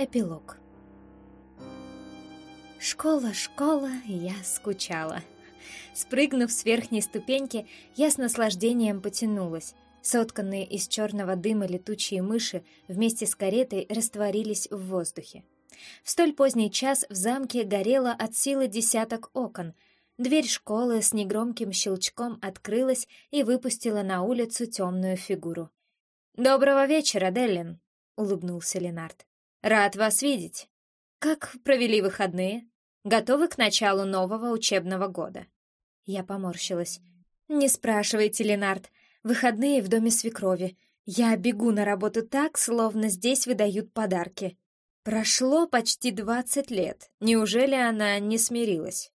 Эпилог. Школа, школа, я скучала. Спрыгнув с верхней ступеньки, я с наслаждением потянулась. Сотканные из черного дыма летучие мыши вместе с каретой растворились в воздухе. В столь поздний час в замке горело от силы десяток окон. Дверь школы с негромким щелчком открылась и выпустила на улицу темную фигуру. «Доброго вечера, Деллин!» — улыбнулся Ленард. Рад вас видеть. Как провели выходные? Готовы к началу нового учебного года? Я поморщилась. Не спрашивайте, Ленард. Выходные в доме свекрови. Я бегу на работу так, словно здесь выдают подарки. Прошло почти двадцать лет. Неужели она не смирилась?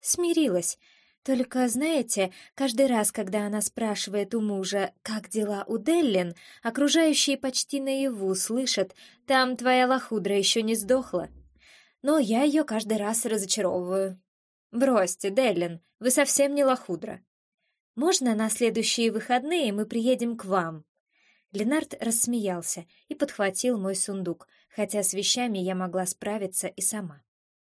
Смирилась. Только, знаете, каждый раз, когда она спрашивает у мужа, как дела у Деллин, окружающие почти наяву слышат, там твоя лохудра еще не сдохла. Но я ее каждый раз разочаровываю. Бросьте, Деллин, вы совсем не лохудра. Можно на следующие выходные мы приедем к вам? Ленард рассмеялся и подхватил мой сундук, хотя с вещами я могла справиться и сама.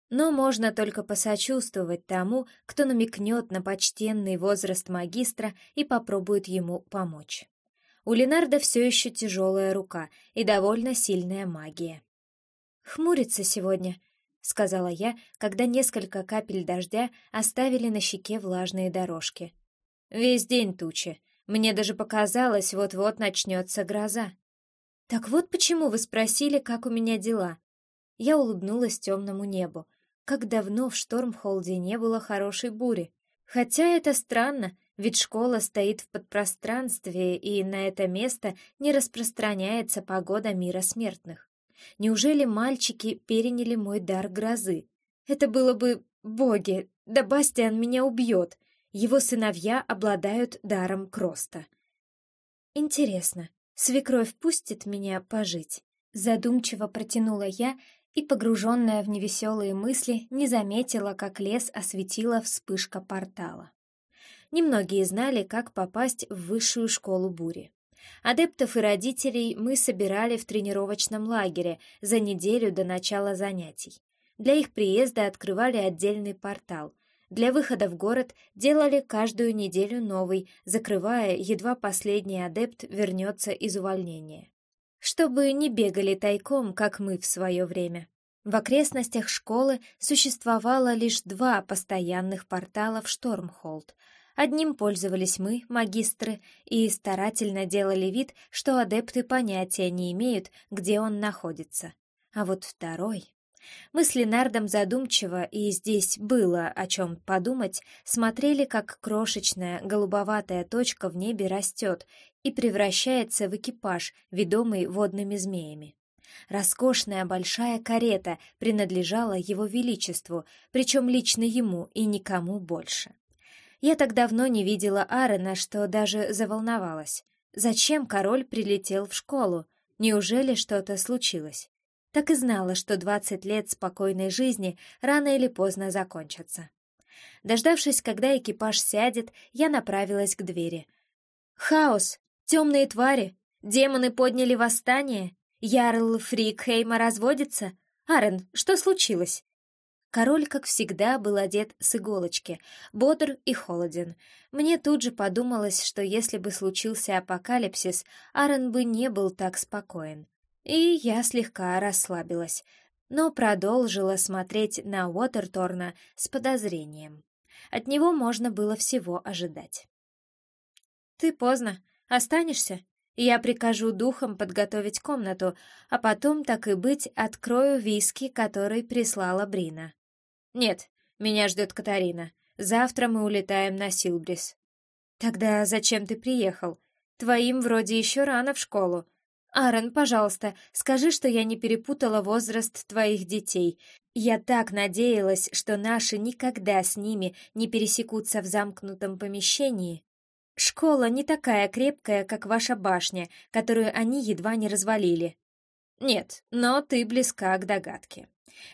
Но можно только посочувствовать тому, кто намекнет на почтенный возраст магистра и попробует ему помочь. У Ленарда все еще тяжелая рука и довольно сильная магия. «Хмурится сегодня», — сказала я, когда несколько капель дождя оставили на щеке влажные дорожки. «Весь день тучи. Мне даже показалось, вот-вот начнется гроза». «Так вот почему вы спросили, как у меня дела?» Я улыбнулась темному небу. Как давно в Штормхолде не было хорошей бури. Хотя это странно, ведь школа стоит в подпространстве, и на это место не распространяется погода мира смертных. Неужели мальчики переняли мой дар грозы? Это было бы... Боги, да Бастиан меня убьет. Его сыновья обладают даром Кроста. Интересно, свекровь пустит меня пожить? Задумчиво протянула я и, погруженная в невеселые мысли, не заметила, как лес осветила вспышка портала. Немногие знали, как попасть в высшую школу бури. Адептов и родителей мы собирали в тренировочном лагере за неделю до начала занятий. Для их приезда открывали отдельный портал. Для выхода в город делали каждую неделю новый, закрывая, едва последний адепт вернется из увольнения чтобы не бегали тайком, как мы в свое время. В окрестностях школы существовало лишь два постоянных портала в Штормхолд. Одним пользовались мы, магистры, и старательно делали вид, что адепты понятия не имеют, где он находится. А вот второй... Мы с Ленардом задумчиво, и здесь было о чем подумать, смотрели, как крошечная голубоватая точка в небе растет и превращается в экипаж, ведомый водными змеями. Роскошная большая карета принадлежала его величеству, причем лично ему и никому больше. Я так давно не видела Аарона, что даже заволновалась. Зачем король прилетел в школу? Неужели что-то случилось? Так и знала, что двадцать лет спокойной жизни рано или поздно закончатся. Дождавшись, когда экипаж сядет, я направилась к двери. «Хаос! Темные твари! Демоны подняли восстание! Ярл Фрикхейма разводится? Арен, что случилось?» Король, как всегда, был одет с иголочки, бодр и холоден. Мне тут же подумалось, что если бы случился апокалипсис, Арен бы не был так спокоен. И я слегка расслабилась, но продолжила смотреть на Уотерторна с подозрением. От него можно было всего ожидать. «Ты поздно», Останешься? Я прикажу духам подготовить комнату, а потом, так и быть, открою виски, который прислала Брина. Нет, меня ждет Катарина. Завтра мы улетаем на Силбрис. Тогда зачем ты приехал? Твоим вроде еще рано в школу. Аарон, пожалуйста, скажи, что я не перепутала возраст твоих детей. Я так надеялась, что наши никогда с ними не пересекутся в замкнутом помещении. Школа не такая крепкая, как ваша башня, которую они едва не развалили. Нет, но ты близка к догадке.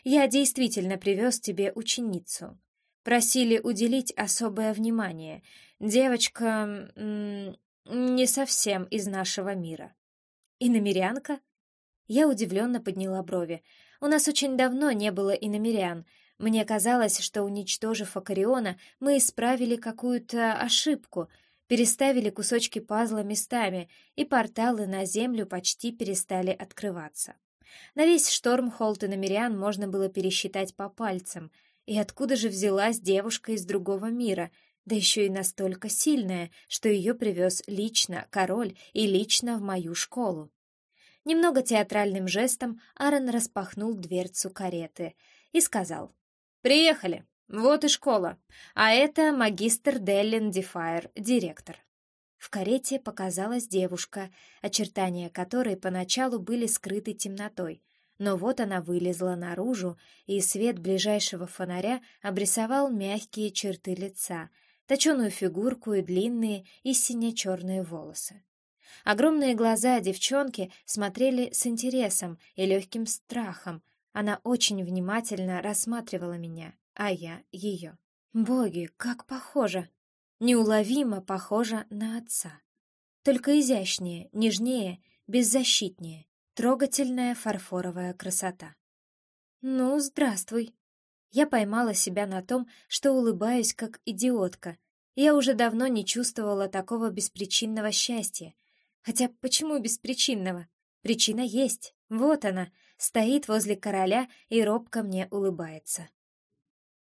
Я действительно привез тебе ученицу. Просили уделить особое внимание. Девочка м -м, не совсем из нашего мира. И намерянка? Я удивленно подняла брови. У нас очень давно не было иномерян. Мне казалось, что, уничтожив Акариона, мы исправили какую-то ошибку, переставили кусочки пазла местами, и порталы на Землю почти перестали открываться. На весь шторм Холт и можно было пересчитать по пальцам. И откуда же взялась девушка из другого мира, да еще и настолько сильная, что ее привез лично король и лично в мою школу? Немного театральным жестом Аарон распахнул дверцу кареты и сказал «Приехали, вот и школа, а это магистр Деллин Дефайр, директор». В карете показалась девушка, очертания которой поначалу были скрыты темнотой, но вот она вылезла наружу, и свет ближайшего фонаря обрисовал мягкие черты лица, точеную фигурку и длинные и сине-черные волосы. Огромные глаза девчонки смотрели с интересом и легким страхом. Она очень внимательно рассматривала меня, а я ее. Боги, как похоже! неуловимо похожа на отца. Только изящнее, нежнее, беззащитнее, трогательная фарфоровая красота. «Ну, здравствуй!» Я поймала себя на том, что улыбаюсь как идиотка. Я уже давно не чувствовала такого беспричинного счастья. Хотя почему беспричинного? Причина есть. Вот она, стоит возле короля и робко мне улыбается.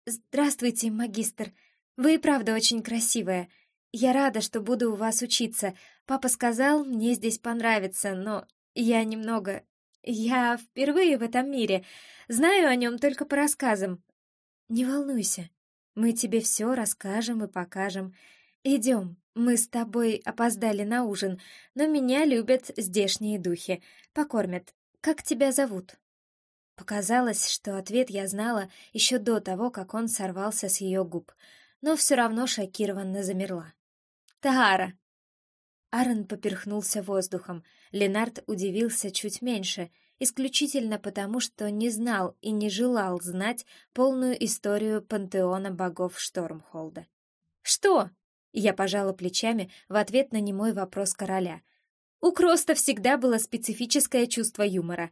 «Здравствуйте, магистр. Вы и правда очень красивая. Я рада, что буду у вас учиться. Папа сказал, мне здесь понравится, но я немного... Я впервые в этом мире. Знаю о нем только по рассказам. Не волнуйся. Мы тебе все расскажем и покажем. Идем. Мы с тобой опоздали на ужин, но меня любят здешние духи. Покормят. Как тебя зовут?» Показалось, что ответ я знала еще до того, как он сорвался с ее губ — но все равно шокированно замерла. «Тахара!» Аарон поперхнулся воздухом. Ленард удивился чуть меньше, исключительно потому, что не знал и не желал знать полную историю пантеона богов Штормхолда. «Что?» — я пожала плечами в ответ на немой вопрос короля. «У Кроста всегда было специфическое чувство юмора.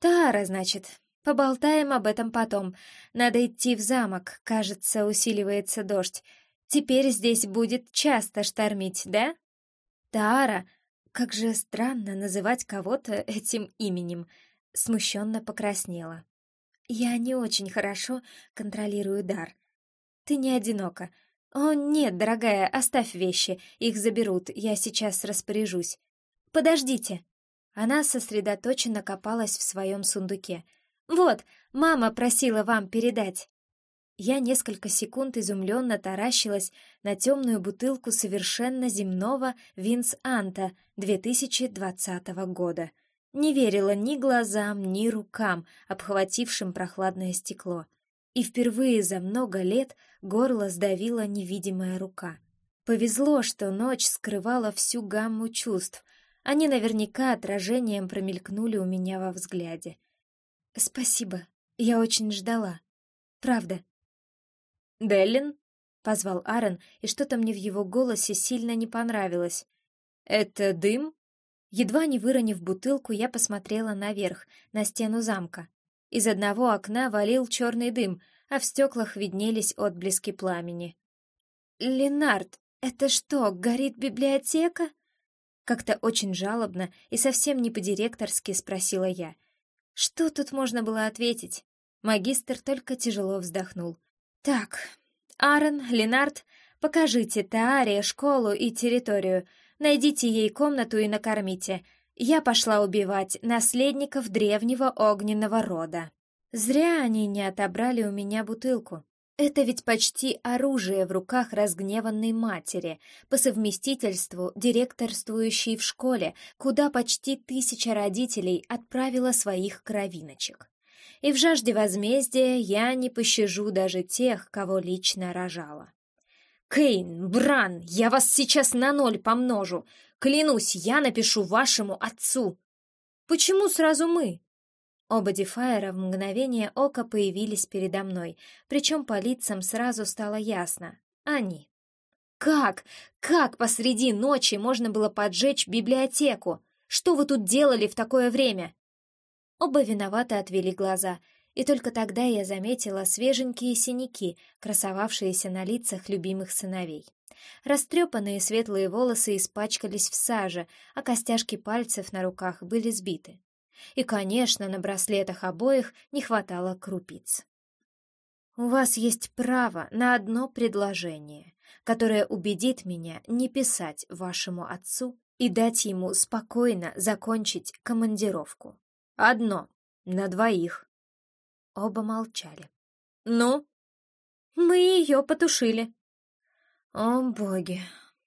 Тара, значит, Поболтаем об этом потом. Надо идти в замок, кажется, усиливается дождь. Теперь здесь будет часто штормить, да? Тара, как же странно называть кого-то этим именем. Смущенно покраснела. Я не очень хорошо контролирую дар. Ты не одинока. О, нет, дорогая, оставь вещи, их заберут, я сейчас распоряжусь. Подождите. Она сосредоточенно копалась в своем сундуке — «Вот, мама просила вам передать». Я несколько секунд изумленно таращилась на темную бутылку совершенно земного Винс-Анта 2020 года. Не верила ни глазам, ни рукам, обхватившим прохладное стекло. И впервые за много лет горло сдавила невидимая рука. Повезло, что ночь скрывала всю гамму чувств. Они наверняка отражением промелькнули у меня во взгляде. «Спасибо. Я очень ждала. Правда». «Деллин?» — позвал Аарон, и что-то мне в его голосе сильно не понравилось. «Это дым?» Едва не выронив бутылку, я посмотрела наверх, на стену замка. Из одного окна валил черный дым, а в стеклах виднелись отблески пламени. «Ленард, это что, горит библиотека?» Как-то очень жалобно и совсем не по-директорски спросила я — что тут можно было ответить? Магистр только тяжело вздохнул. «Так, Аарон, Ленард, покажите Тааре школу и территорию. Найдите ей комнату и накормите. Я пошла убивать наследников древнего огненного рода». Зря они не отобрали у меня бутылку. Это ведь почти оружие в руках разгневанной матери, по совместительству директорствующей в школе, куда почти тысяча родителей отправила своих кровиночек. И в жажде возмездия я не пощажу даже тех, кого лично рожала. «Кейн, Бран, я вас сейчас на ноль помножу! Клянусь, я напишу вашему отцу!» «Почему сразу мы?» Оба Дефайра в мгновение ока появились передо мной, причем по лицам сразу стало ясно — они. «Как? Как посреди ночи можно было поджечь библиотеку? Что вы тут делали в такое время?» Оба виновато отвели глаза, и только тогда я заметила свеженькие синяки, красовавшиеся на лицах любимых сыновей. Растрепанные светлые волосы испачкались в саже, а костяшки пальцев на руках были сбиты. И, конечно, на браслетах обоих не хватало крупиц. «У вас есть право на одно предложение, которое убедит меня не писать вашему отцу и дать ему спокойно закончить командировку. Одно, на двоих». Оба молчали. «Ну?» «Мы ее потушили», о, боги,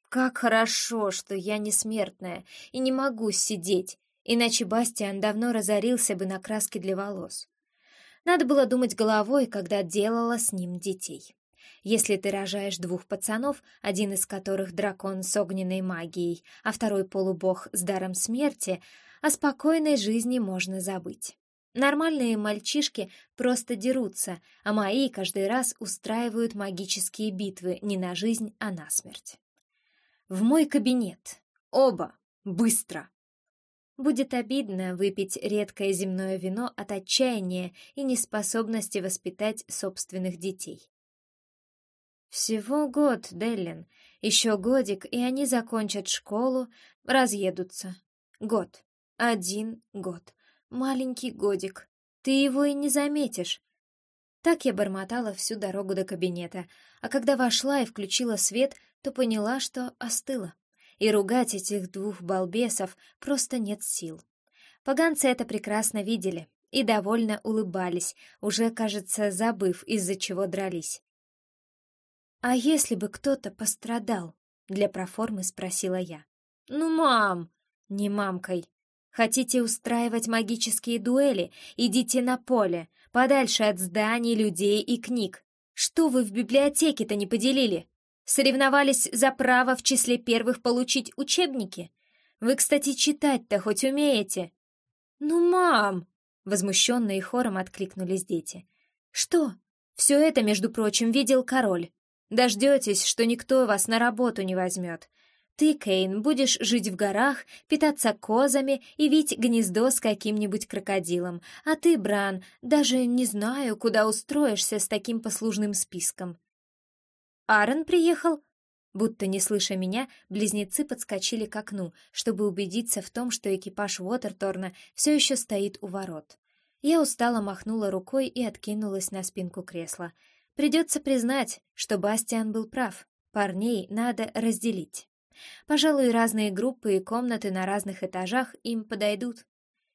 как хорошо, что я не смертная и не могу сидеть, иначе Бастиан давно разорился бы на краске для волос. Надо было думать головой, когда делала с ним детей. Если ты рожаешь двух пацанов, один из которых дракон с огненной магией, а второй полубог с даром смерти, о спокойной жизни можно забыть. Нормальные мальчишки просто дерутся, а мои каждый раз устраивают магические битвы не на жизнь, а на смерть. В мой кабинет. Оба. Быстро. Будет обидно выпить редкое земное вино от отчаяния и неспособности воспитать собственных детей. Всего год, Деллин. Еще годик, и они закончат школу, разъедутся. Год. Один год маленький годик. Ты его и не заметишь. Так я бормотала всю дорогу до кабинета, а когда вошла и включила свет, то поняла, что остыла. И ругать этих двух балбесов просто нет сил. Поганцы это прекрасно видели и довольно улыбались, уже, кажется, забыв, из-за чего дрались. «А если бы кто-то пострадал?» — для проформы спросила я. «Ну, мам!» «Не мамкой. Хотите устраивать магические дуэли? Идите на поле, подальше от зданий, людей и книг. Что вы в библиотеке-то не поделили? Соревновались за право в числе первых получить учебники? Вы, кстати, читать-то хоть умеете? Ну, мам! Возмущенно хором откликнулись дети. Что? Все это, между прочим, видел король. Дождетесь, что никто вас на работу не возьмет. Ты, Кейн, будешь жить в горах, питаться козами и вить гнездо с каким-нибудь крокодилом, а ты, Бран, даже не знаю, куда устроишься с таким послужным списком. Аарон приехал? Будто не слыша меня, близнецы подскочили к окну, чтобы убедиться в том, что экипаж Уотерторна все еще стоит у ворот. Я устало махнула рукой и откинулась на спинку кресла. Придется признать, что Бастиан был прав. Парней надо разделить. Пожалуй, разные группы и комнаты на разных этажах им подойдут.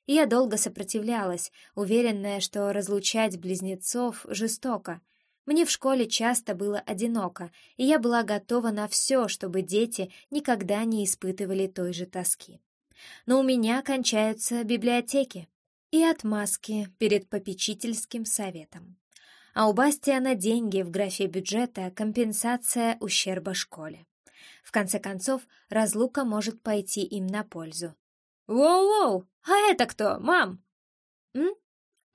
Я долго сопротивлялась, уверенная, что разлучать близнецов жестоко. Мне в школе часто было одиноко, и я была готова на все, чтобы дети никогда не испытывали той же тоски. Но у меня кончаются библиотеки и отмазки перед попечительским советом. А у Бастиана деньги в графе бюджета компенсация ущерба школе. В конце концов, разлука может пойти им на пользу. «Воу-воу! А это кто, мам?» «М?» —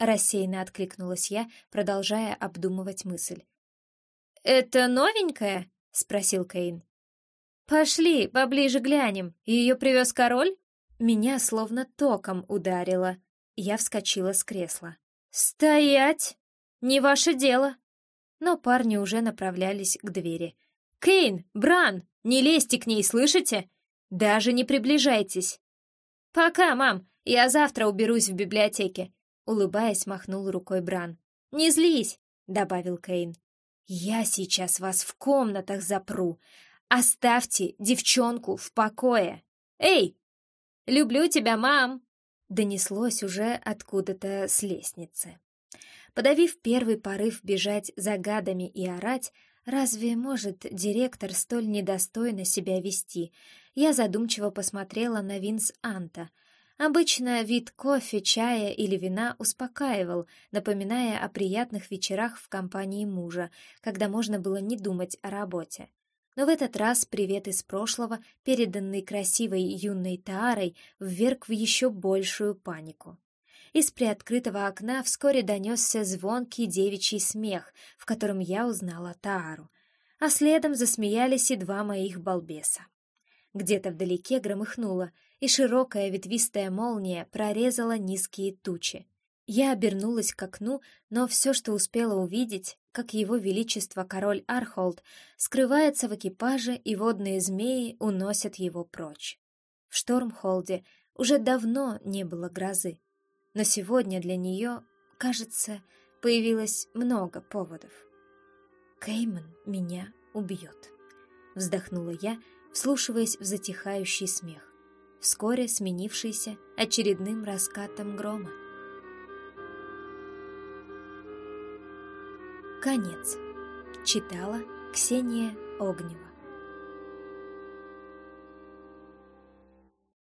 рассеянно откликнулась я, продолжая обдумывать мысль. «Это новенькая?» — спросил Кейн. «Пошли, поближе глянем. Ее привез король?» Меня словно током ударило. Я вскочила с кресла. «Стоять! Не ваше дело!» Но парни уже направлялись к двери. «Кейн! Бран! Не лезьте к ней, слышите? Даже не приближайтесь!» «Пока, мам! Я завтра уберусь в библиотеке!» Улыбаясь, махнул рукой Бран. «Не злись!» — добавил Кейн. «Я сейчас вас в комнатах запру. Оставьте девчонку в покое! Эй! Люблю тебя, мам!» Донеслось уже откуда-то с лестницы. Подавив первый порыв бежать за гадами и орать, Разве может директор столь недостойно себя вести? Я задумчиво посмотрела на Винс Анта. Обычно вид кофе, чая или вина успокаивал, напоминая о приятных вечерах в компании мужа, когда можно было не думать о работе. Но в этот раз привет из прошлого, переданный красивой юной Таарой, вверг в еще большую панику. Из приоткрытого окна вскоре донесся звонкий девичий смех, в котором я узнала Таару, а следом засмеялись и два моих балбеса. Где-то вдалеке громыхнуло, и широкая ветвистая молния прорезала низкие тучи. Я обернулась к окну, но все, что успела увидеть, как его величество король Архолд скрывается в экипаже, и водные змеи уносят его прочь. В Штормхолде уже давно не было грозы, но сегодня для нее, кажется, появилось много поводов. «Кейман меня убьет», — вздохнула я, вслушиваясь в затихающий смех, вскоре сменившийся очередным раскатом грома. Конец. Читала Ксения Огнева.